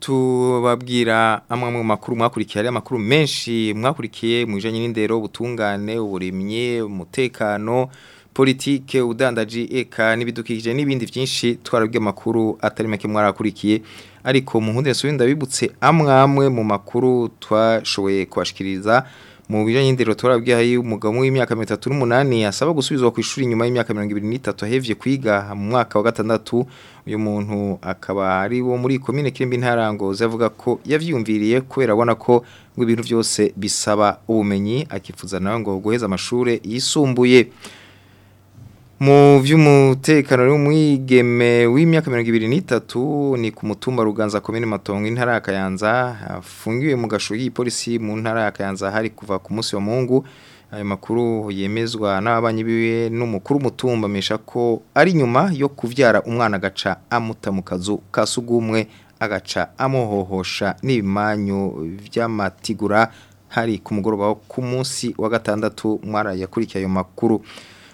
tubabwira amwe mu makuru mwakurikiye ari amakuru menshi mwakurikiye mu bijyanye n'indero ubutungane uburimye umutekano politike ubudandaji eka n'ibidukikije n'ibindi byinshi twarabwiye makuru atari make mwarakurikiye ariko mu nkundi ndabibutse amwe amwe mu makuru twashoboye kubashikiriza mu bijyanye n'indero turabwiha iyo umugabo w'imyaka mirongo itatu n'umunani asaba gusubizwa ku ishuri nyuma y'imyaka mirongo ibiri n'itatu ahevye kwiga mu mwaka wa gatandatu uyu muntu akaba ari wo muri komine kirimbi ntarangozi avuga ko yavyumviriye kubera abona ko ngo ibintu byose bisaba ubumenyi akifuza nawe ngo guheza amashuri yisumbuye mu by'umutekano w'umwigeme w'imyaka mirongo ibiri n'itatu ni ku mutumba ruganza komine matongo intara ya kayanza afungiwe mu gashugi polisi mu ntara ya hari kuva ku munsi wa mungu ayo makuru yemezwa n'ababanyi biwe n'umukuru mutumba amesha ko ari nyuma yo kubyara umwana agaca amuta mu kazu ka sugumwe agaca amuhohosha n'ibimanyu by'amatigura hari ku mugoroba ku munsi wa gatandatu mwari yakurikiye ayo makuru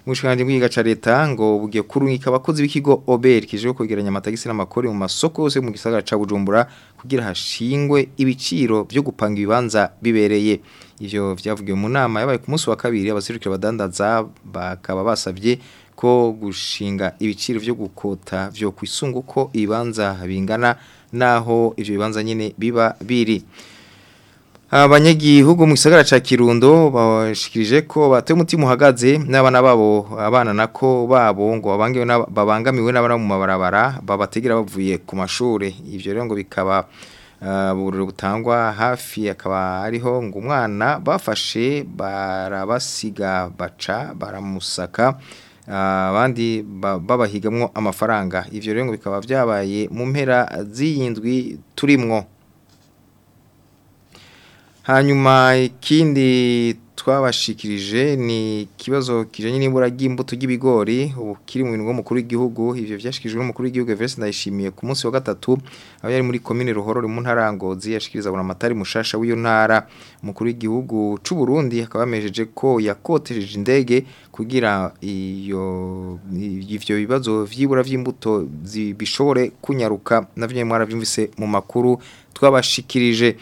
mushikanje bwiga leta ngo bugiye kurungika abakozi b'ikigo Ober kije kwegeranya amatagisi n'amakori mu masoko yose mu gisagara ca Bujumbura kugira hashingwe ibiciro byo gupanga ibibanza bibereye ivyo vyavugiwe mu nama yabaye ku munsi wa kabiri abasirikare badandaza bakaba basavye ko gushinga ibiciro byo gukota byo kwisunga ko ibibanza bingana naho ivyo bibanza nyene biba biri abanyagihugu mu gisagara ca kirundo bashikirije ko bateye umutima uhagaze n'abana babo abana nako babo ngo babangamiwe n'abana mu mabarabara babategera bavuye ku mashuri ibyo rero ngo bikaba ah, ubururu butangwa hafi akaba ariho ngo umwana bafashe barabasiga baca baramusaka ah, abandi babahigamwo amafaranga ibyo rero ngo bikaba byabaye mu mpera z'iyindwi turimwo hanyuma ikindi twabashikirije ni ikibazo kijyanye n’imbura ry'imbuto y’ibigori ubu kiri mu bintu by'umukuru w'igihugu ibyo byashyikirijwe n'umukuru w'igihugu Everest ndayishimiye ku munsi wa gatatu aho yari muri komine ruhorore mu ntara ngozi yashikiriza amatari mushasha w'iyo ntara mukuru w'igihugu cy'u Burundi akaba ko yakotesheje indege kugira iyo ibyo bibazo vyibura by'imbuto bishobore kunyaruka nabyo mwarabyumvise mu makuru twabashikirije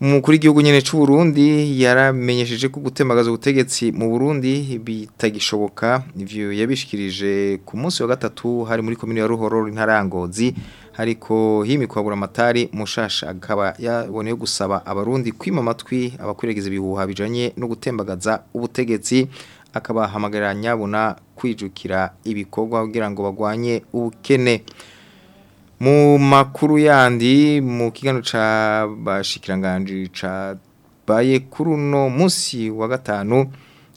umukuru w'igihugu nyine cy'u Burundi yaramenyesheje ko gutemagaza ubutegetsi mu Burundi bitagishoboka ibyo yabishikirije ku munsi wa gatatu hari muri komini ya Ruhororo intarangozi ariko himikwa amatari mushasha akaba yaboneye gusaba abarundi kwima amatwi abakwiregeza ibihuha bijanye no gutembagaza ubutegetsi akabahamagarira nyabuna kwijukira ibikorwa kugira ngo bagwanye ubukene mu makuru yandi mu kiganiro cy'abashikiranganji cyabaye kuri uno munsi wa gatanu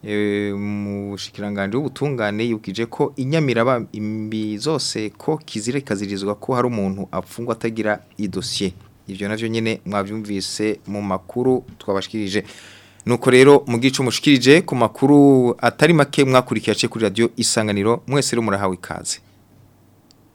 eh, mu shikiranganje ubutungane yibukije ko inyamiraba imbi zose ko kizire ko hari umuntu apfungwa atagira idosiye ibyo nabyo nyine mwabyumvise mu makuru twabashikirije nuko rero mu gice umushikirije ku makuru atari make mwakurikiye kuri Radio isanganiro mwese rero murahawe ikaze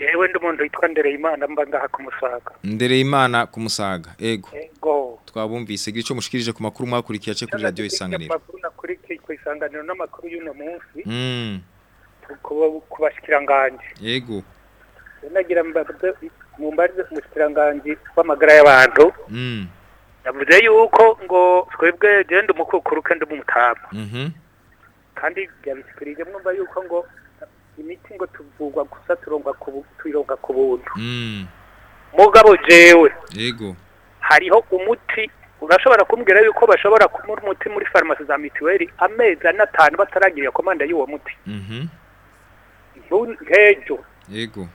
yewe ndi umuntu witwa ndereyimana mba ngaha ku musaga ndereyimana ku musaga ego twabumvise igice mushikirije ku makuru mwakurikiye ace kuri radiyo isanganiro amakuru nakurikiye ku isanganiro n'amakuru y'uno munsi hmm. ku bashikiranganje yego nagira mu mbaze umushikiranganje w'amagara y'abantu hmm. yavuze yuko ngo twebwe genda umukukuruke ndi mu mutama mhm. kandi byabishyikirije mwumva yuko ngo imiti ngo tuvugwa gusa tuyironga ku buntu mm. mugabo jewe yego hariho umuti urashobora kumbwira yuko bashobora kumura umuti muri farumasi za mituweli amezi ane atanu bataragira komanda y'uwo muti mm-hmm. nkejo yego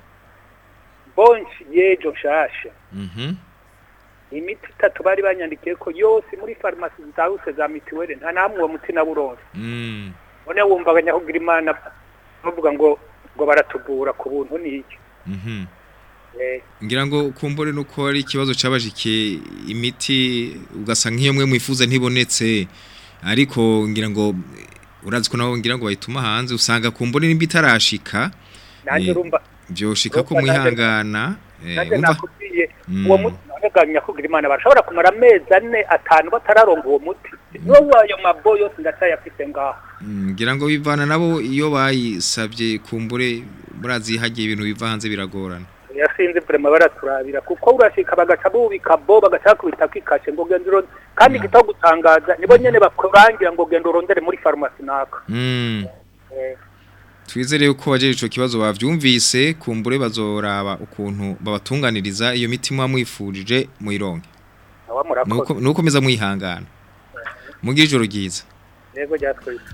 bonshi yejo nshasha mm-hmm. imiti itatu bari banyandikiye ko yose muri farumasi za za mituweli nta namwe uwo muti nawe uronse none wumva abanyahugira imana bavuga ngo ngo baratugura ku buntu nicyo mhm. eh. ngira ngo kumbure nuko ari ikibazo cyabajike imiti ugasa nk'iyo mwe mwifuza ntibonetse ariko ngira ngo urazi ko nabo ngira ngo bayituma hanze usanga kumbure nimba itarashika byoshika ko mwihangana eh, uwo mm. barateganya ko Bigirimana bashobora kumara amezi ane atanu batararonga uwo muti n'ubu mm. ayo mabo yose ndacyayafite ngaho mm, ngira ngo bivana nabo iyo bayisabye kumbure burazihagiye ibintu biva hanze biragorana yasinze vrema baraturabira kuko urashika bagaca bubika bo bagaca kubita kwikashe ngo genda kandi yeah. Mm. gito gutangaza nibo nyene bakurangira ngo genda urondere muri farumasi naka mm. eh. twizere yuko bajeje ico kibazo bavyumvise kumbure bazoraba ukuntu babatunganiriza iyo mitima mwifurije muyironke nuko nukomeza mwihangana mugira ijoro ryiza yego ryatwitse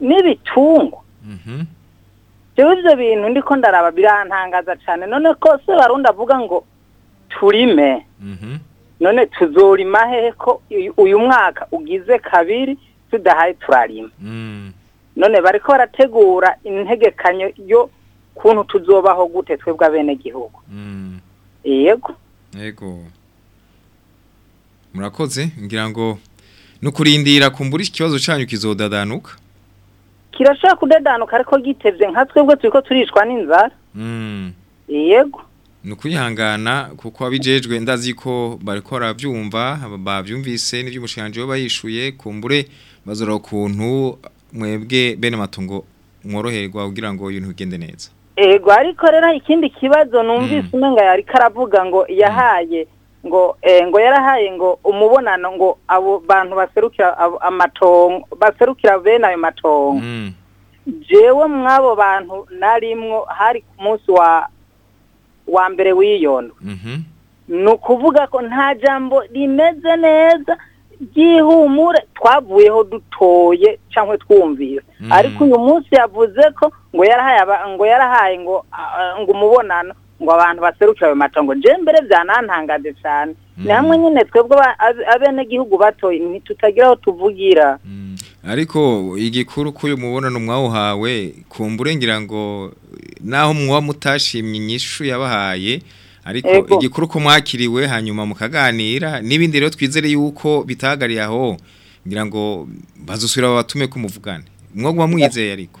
n'ibitungwa rero mhm. ibyo bintu ndiko ndaraba birantangaza cyane none ko se barundi avuga ngo turime mhm. none tuzurima hehe ko uyu mwaka ugize kabiri tudahaye turarima mm. none bari ko barategura integekanyo yo kuntu tuzobaho gute twebwe abenegihugu mm. yego yego murakoze ngira ngo ni kumbura ikibazo cyanyu kizodadanuka kirashobora kudadanuka ariko gitebye nka twebwe turi ko turishwa n'inzara hmm. yego ni ukwihangana kuko abijejwe ndazi ko barikora byumva babyumvise n'iby'umushinga we bayishuye kumbure bazora ukuntu mwebwe bene matungo mworoherwa kugira ngo ibintu bigende neza ego ariko rero ikindi kibazo numvise hmm. umwe yari karavuga ngo hmm. yahaye ngo eh, ngo yarahaye ngo umubonano ngo abo bantu baserukira amatongo baserukira bene ayo matongo mm. jewe mw'abo bantu narimwo hari ku munsi wa wa mbere wiyondo mm-hmm. ni ukuvuga ko nta jambo rimeze neza ry'ihumure twavuyeho dutoye cyangwa twumvise mm. ariko uyu munsi yavuze ko ngo yarahaye ngo yarahaye ngo umubonano ngo abantu baseruke ayo matongo njyewe mbere byanantangaje cyane mm. ni hamwe nyine twebwe abenegihugu batoye ntitutagira aho tuvugira mm. ariko igikuru k'uyu mubonano mwawuhawe kumbure ngira ngo naho muba mutashimye inyishu yabahaye ariko igikuru ko mwakiriwe hanyuma mukaganira n'ibindi rero twizere yuko bitahagariye aho ngira ngo bazusubira babatume kumuvugane mwo muba mwizeye ariko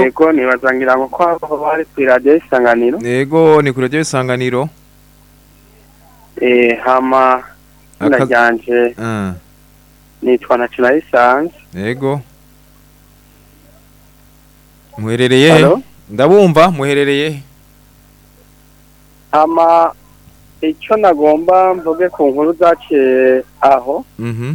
yego ntibasangira ngo kwa bari ku iradiyo y'isanganiro yego ni ku isanganiro y'isanganiro eh, hama izina ryanje ah. nitwa na cinayisanze yego muherereye ndabumva muherereye hama icyo nagomba mvuge ku nkuru zaciye aho mhm.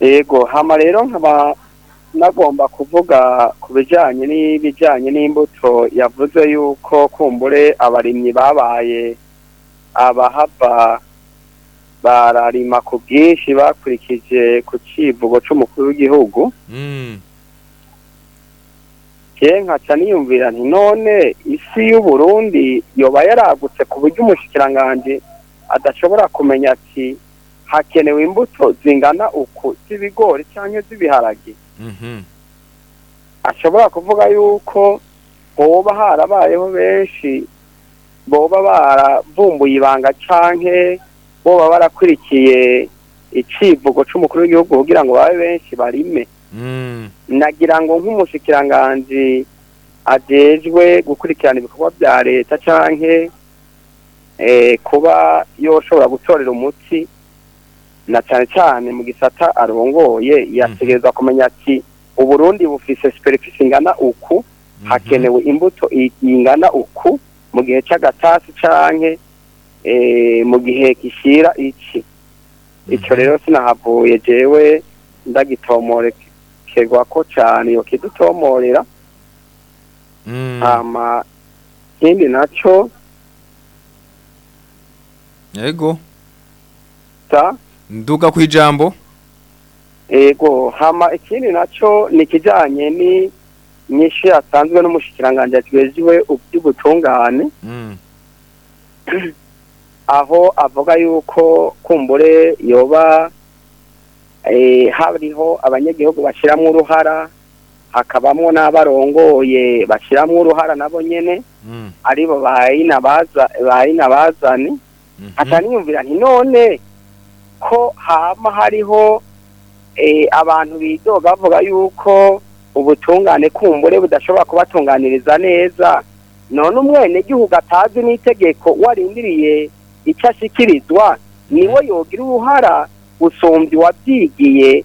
yego hama rero nkaba nagomba kuvuga ku bijyanye n'ibijyanye n'imbuto yavuze yuko kumbure abarimyi babaye abahava bararima ku bwinshi bakurikije ku kivugo cy'umukuru w'igihugu mm. nkaca niyumvira nti none isi y'uburundi yoba yaragutse ku buryo umushyikiranganje adashobora kumenya ati hakenewe imbuto zingana uku z'ibigori cyangwa z'ibiharage mhm. ashobora kuvuga yuko boba harabayeho benshi boba baravumbuye ibanga cyangwa boba barakurikiye icivugo cy'umukuru w'igihugu kugira ngo babe benshi barime mm. nagira ngo nk'umushyikiranganzi agejwe gukurikirana ibikorwa bya leta cyangwa eh, kuba yoshobora gutorera umuti na cyane cyane mu gisata arongoye mhm. yategereza kumenya ati uburundi bufise siperifisi ingana uku mhm. hakenewe imbuto ingana uku mu gihe cy'agatasi cyangwa eh, mu gihe kishyira iki mhm. icyo rero sinahavuye jyewe ndagitomorekerwa ko cyane iyo kidutomorera mm. ikindi nacyo yego ta nduga ku ijambo ego hama ikindi nacyo ni ikijyanye n'inyishyu yatanzwe n'umushyikiranganje tweziwe iwe mm. aho avuga yuko kumbure yoba eh, hariho abanyagihugu bashyiramo uruhara hakabamo n'abarongoye bashyiramo uruhara nabo nyine mm. aribo bayina bazane nta mhm. niyumvira nti none ko haba hariho eh, abantu bidoga bavuga yuko ubutungane kumbure budashobora kubatunganiriza neza none umwene gihugu atazi n'itegeko warindiriye icyo ashyikirizwa niwe yogira uruhara usumbya uwabyigiye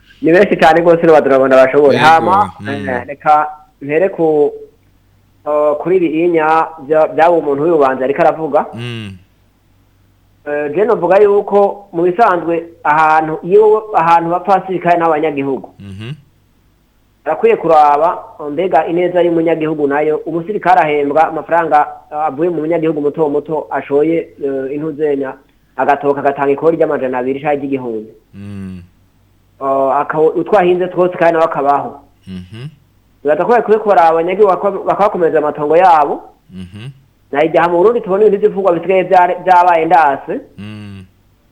ni benshi cyane rwose n'ubu turabona bashobora hama mm. eh, reka mbere ku kuri iriya byaba umuntu w'urubanza ariko aravuga mm. eh, jeno mvuga yuko mu bisanzwe ahantu iyo ahantu bapfa abasirikare n'abanyagihugu mm-hmm. arakwiye kuraba mbega ineza y'umunyagihugu nayo umusirikare ahembwa amafaranga avuye mu munyagihugu muto muto ashoye eh, intuzenya agatoka agatanga ikori ry'amajana abiri cyangwa ry'igihumbi mm. oh, utwahinze twose kandi nawe akabaho mm-hmm. biradakwiye kubikora abanyagihugu bakabakomeza amatongo yabo mm-hmm. na igihe mu burundi tubona ibintu by'imfungwa bisigaye byabaye ndase mm.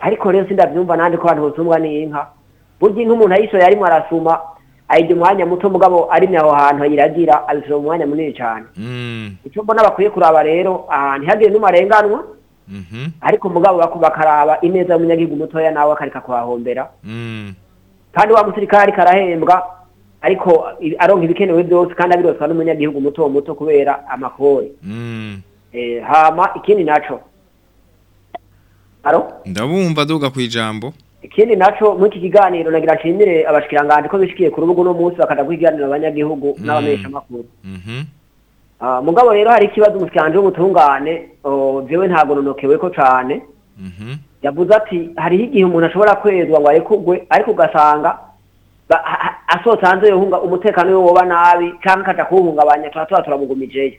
ariko rero sindabyumva nanjye ko abantu bosumbwa n'inka burya inka umuntu ayishoye arimo arasuma ayijya umwanya muto mugabo ari aho hantu ayiragira abishyira mu munini cyane mm. icyo mbona bakwiye kuraba rero ahantu ntihagire n'umarenganwa Mm-hmm. ariko umugabo bakaraba ineza y'umunyagihugu mutoya nawe akareka kuhahombera mm. kandi wa musirikari karahembwa ariko aronka ibikenewe byose kandi abiroswa n'umunyagihugu muto muto kubera amakori mm. eh, hama ikindi naco ndabumva duga ku ijambo ikindi naco muri iki kiganiro nagira nshimire abashikiranganje ko bishikiye ku rubuga uno munsi bakajya guhiganira abanyagihugu mm. n'abamenyeshamakuru mm-hmm. mugabo rero hari ikibazo umushyirange w'ubutungane byewe ntabwo runokewe ko cyane yavuze ati hariho igihe umuntu ashobora kwezwa ngo arekugwe ariko ugasanga asohotse hanze yohunga umutekano we woba nabi cyangwa akajya kuwuhungabanya tuba tuba turamugumijeyo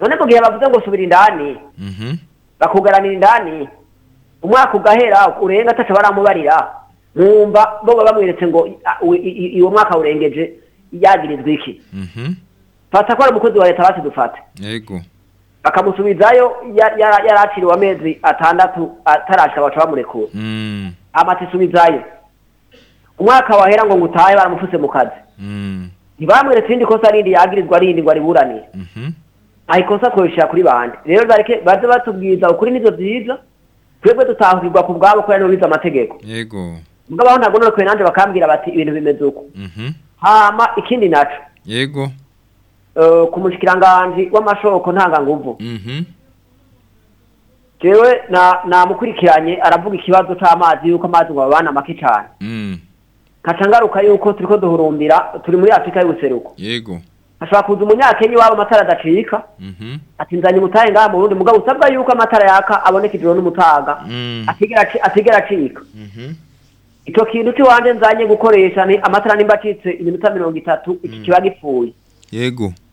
none mu gihe bavuze ngo subira indani mhm. bakugaranira indani umwaka ugahera urenga ataca baramubarira nkumva bo bamweretse ngo ah, uwo mwaka urengeje yagirizwa iki mhm. fata ko ari umukozi wa leta basi dufate yego bakamusubizayo yari aciriwe amezi atandatu atarashika baca bamurekura mm. amatisubizayo umwaka wahera ngo ngutahe baramufuse mu kazi mm. ntibamweretse irindi kosa rindi yagirizwa rindi ngo ariburanire mhm. ayikosa koresha kuri bande rero bareke baze batubwiza ukuri nivyo byiza twebwe dutahurigwa ku bwabo kubera nibo bize amategeko yego mugabo aho ntabwo none bakambwira bati ibintu bimeze uko mhm. hama ikindi naco yego Eh, ku mushikiranganji w'amashoko ntanganguvu mhm. jewe namukurikiranye aravuga ikibazo cy'amazi yuko amazi ngo babana make cyane mm. ngaruka yuko turi ko duhurumbira turi muri afurika y'ubuseruko yego hashobora kuza umunyakenya iwabo amatara adacika mhm. atinzanye umutahe ngaha mu burundi mugabo usabwa yuko amatara yaka aboneka ijoro n'umutaga mm. atigera acika mhm. icyo kintu cy'iwanjye nzanye gukoresha ni amatara nimba acitse iminota mirongo itatu iki mm. kiba gipfuye yego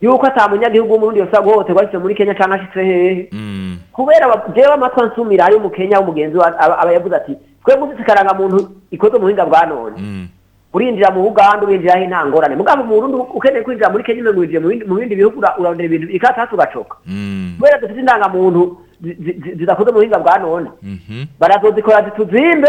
yuko atamunyagihugu w'umurundi yose aguhohoterwa ashitse muri kenya cyangwa ashitse hehe mm. kubera jewe amatwa nsumira ayo umukenya w'umugenzi aba yavuze ati twebwe uzitse ikarangamuntu ikozwe mu bwa none mm. urinjira mu buganda urinjiraho nta ngorane mugabo mu ukeneye kwinjira muri kenya ngo winjire mu bindi bihugu urarondera ibintu ikatasi ugacoka mm. kubera dufite indangamuntu zidakoze mu buhinga bwa none mhm. barazozikora zituzimbe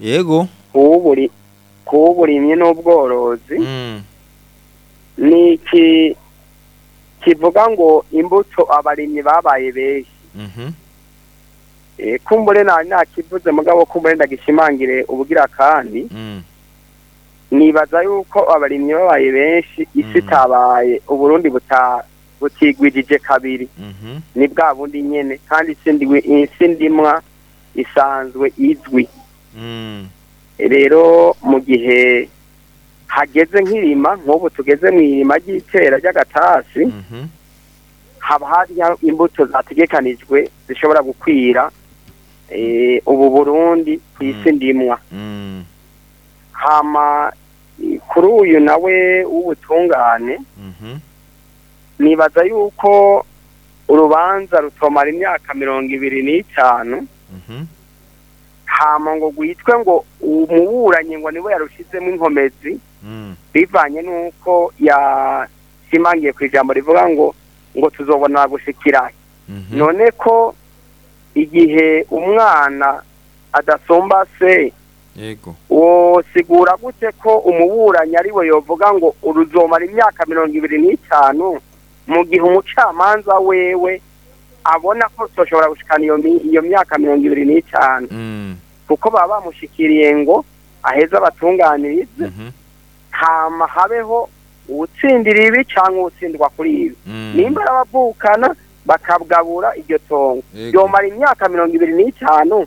yego kuwuburimye n'ubworozi mm. ni iki kivuga ngo imbuto abarimyi babaye benshi mm-hmm. e, kumbure nta kivuze mugabo kumbure ndagishimangire ubugira kandi mm. nibaza yuko abarimyi babaye benshi isi mm. itabaye uburundi butara butigwijije kabiri mhm. ni bwa bundi nyine kandi isi eh, ndimwa isanzwe izwi mm. rero mu gihe hageze nk'irima nk'ubu tugeze mu irima ry'itera ry'agatasi mhm. haba hari imbuto zategekanijwe zishobora gukwira eh, ubu burundi ku mm. isi ndimwa mm. hama eh, kuri uyu nawe w'ubutungane mhm. nibaza yuko urubanza rutomara imyaka mirongo ibiri n'itanu mhm. hama ngo rwitwe ngo umuburanyi ngo niwe yarushizemo inkomezi mm. bivanye n'uko yasimangiye ku ijambo rivuga ngo ngo tuzobona gushikira mhm. none ko igihe umwana adasumba se wosigura gute ko umuburanye ari we yovuga ngo uruzomara imyaka mirongo ibiri n'itanu mu gihe umucamanza wewe abona ko dushobora gushikana iyo myaka mirongo ibiri n'itanu mm. kuko baba bamushyikiriye ngo aheze abatunganirize mm-hmm. hama habeho utsindira ibi cyangwa uwutsindwa kuri ibi mm. nimba arabavukana bakabwabura iryo tongo yomara imyaka mirongo ibiri n'itanu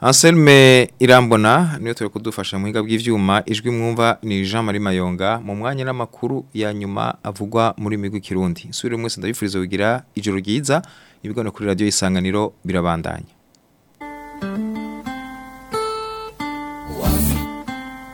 anselme irambona niyo turi kudufasha mu biga bw'ibyuma ijwi mwumva ni jean marie mayonga mu mwanya n'amakuru ya nyuma avugwa muri migwi kirundi isura mwese ndabifuriza kugira ijoro ryiza ibiganiro kuri Radio isanganiro birabandanya